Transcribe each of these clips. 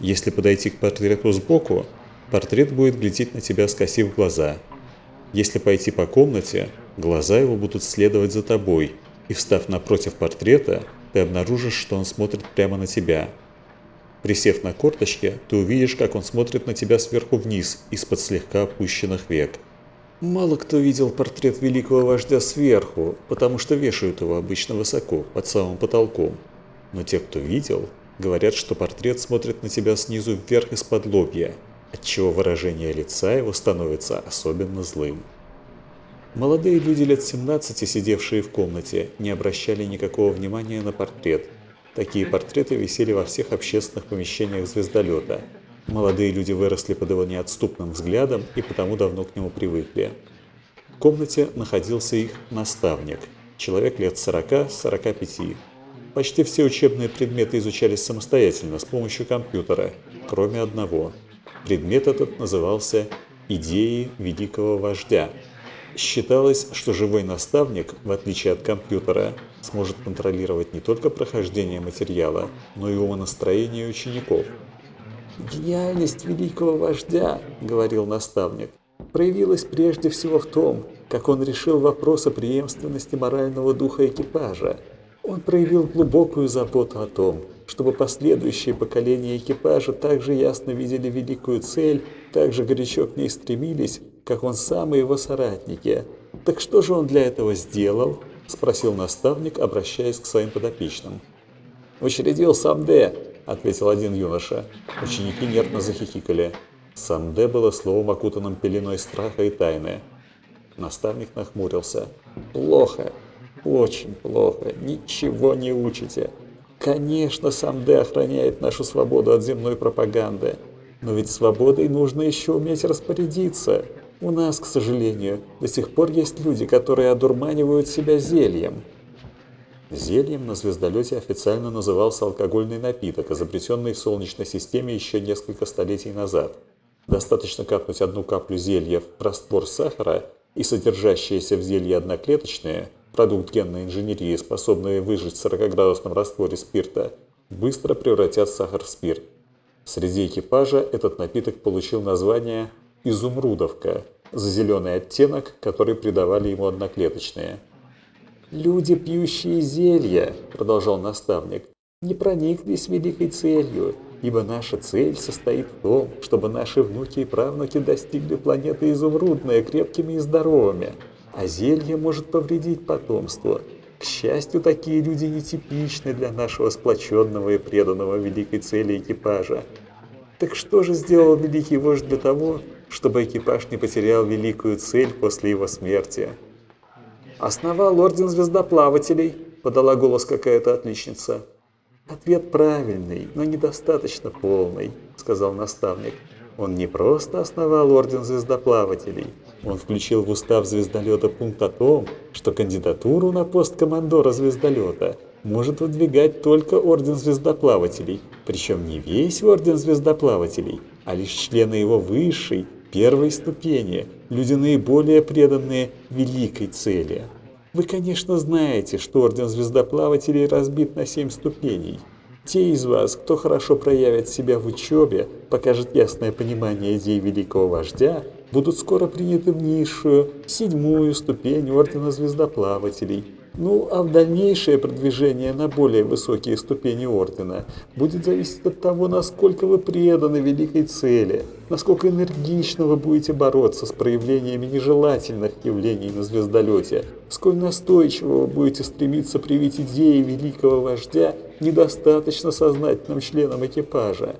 Если подойти к портрету сбоку, портрет будет глядеть на тебя, скосив глаза. Если пойти по комнате, глаза его будут следовать за тобой, и встав напротив портрета, ты обнаружишь, что он смотрит прямо на тебя. Присев на корточки, ты увидишь, как он смотрит на тебя сверху вниз, из-под слегка опущенных век. Мало кто видел портрет великого вождя сверху, потому что вешают его обычно высоко, под самым потолком. Но те, кто видел, говорят, что портрет смотрит на тебя снизу вверх из-под лобья, отчего выражение лица его становится особенно злым. Молодые люди лет 17, сидевшие в комнате, не обращали никакого внимания на портрет. Такие портреты висели во всех общественных помещениях звездолета. Молодые люди выросли под его неотступным взглядом и потому давно к нему привыкли. В комнате находился их наставник, человек лет 40-45. Почти все учебные предметы изучались самостоятельно с помощью компьютера, кроме одного. Предмет этот назывался «Идеи великого вождя», Считалось, что живой наставник, в отличие от компьютера, сможет контролировать не только прохождение материала, но и умонастроение учеников. «Гениальность великого вождя», — говорил наставник, — проявилась прежде всего в том, как он решил вопрос о преемственности морального духа экипажа. Он проявил глубокую заботу о том, чтобы последующие поколения экипажа также ясно видели великую цель, также горячо к ней стремились, как он сам и его соратники. Так что же он для этого сделал? Спросил наставник, обращаясь к своим подопечным. «Учредил Самде», — ответил один юноша. Ученики нервно захихикали. Самде было словом, окутанным пеленой страха и тайны. Наставник нахмурился. «Плохо, очень плохо, ничего не учите. Конечно, сам Д охраняет нашу свободу от земной пропаганды. Но ведь свободой нужно еще уметь распорядиться. У нас, к сожалению, до сих пор есть люди, которые одурманивают себя зельем. Зельем на звездолете официально назывался алкогольный напиток, изобретенный в Солнечной системе еще несколько столетий назад. Достаточно капнуть одну каплю зелья в раствор сахара, и содержащиеся в зелье одноклеточные – продукт генной инженерии, способные выжать в 40-градусном растворе спирта, быстро превратят сахар в спирт. Среди экипажа этот напиток получил название «изумрудовка» за зеленый оттенок, который придавали ему одноклеточные. «Люди, пьющие зелья», — продолжал наставник, — «не прониклись великой целью, ибо наша цель состоит в том, чтобы наши внуки и правнуки достигли планеты изумрудная крепкими и здоровыми, а зелье может повредить потомство. К счастью, такие люди нетипичны для нашего сплоченного и преданного великой цели экипажа. Так что же сделал великий вождь для того, чтобы экипаж не потерял великую цель после его смерти? «Основал Орден Звездоплавателей», — подала голос какая-то отличница. «Ответ правильный, но недостаточно полный», — сказал наставник. Он не просто основал Орден Звездоплавателей, он включил в устав звездолета пункт о том, что кандидатуру на пост командора звездолета может выдвигать только Орден Звездоплавателей, причем не весь Орден Звездоплавателей, а лишь члены его высшей, первой ступени, люди наиболее преданные великой цели. Вы, конечно, знаете, что Орден Звездоплавателей разбит на семь ступеней – те из вас, кто хорошо проявит себя в учебе, покажет ясное понимание идей великого вождя, будут скоро приняты в низшую, седьмую ступень Ордена Звездоплавателей. Ну, а в дальнейшее продвижение на более высокие ступени Ордена будет зависеть от того, насколько вы преданы великой цели, насколько энергично вы будете бороться с проявлениями нежелательных явлений на звездолете, сколь настойчиво вы будете стремиться привить идеи великого вождя недостаточно сознательным членам экипажа.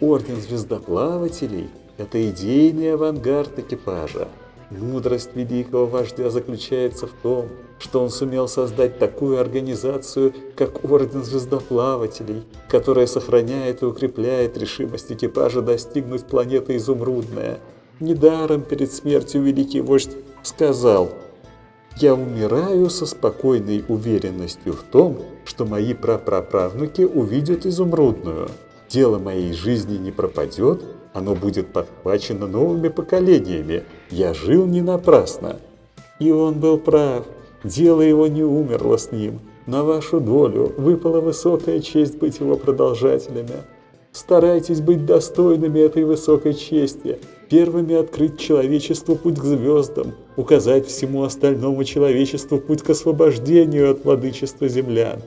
Орден звездоплавателей – это идейный авангард экипажа. Мудрость великого вождя заключается в том, что он сумел создать такую организацию, как Орден Звездоплавателей, которая сохраняет и укрепляет решимость экипажа достигнуть планеты Изумрудная. Недаром перед смертью великий вождь сказал «Я умираю со спокойной уверенностью в том, что мои прапраправнуки увидят Изумрудную. Дело моей жизни не пропадет, оно будет подхвачено новыми поколениями. Я жил не напрасно». И он был прав. Дело его не умерло с ним. На вашу долю выпала высокая честь быть его продолжателями. Старайтесь быть достойными этой высокой чести, первыми открыть человечеству путь к звездам, указать всему остальному человечеству путь к освобождению от владычества землян.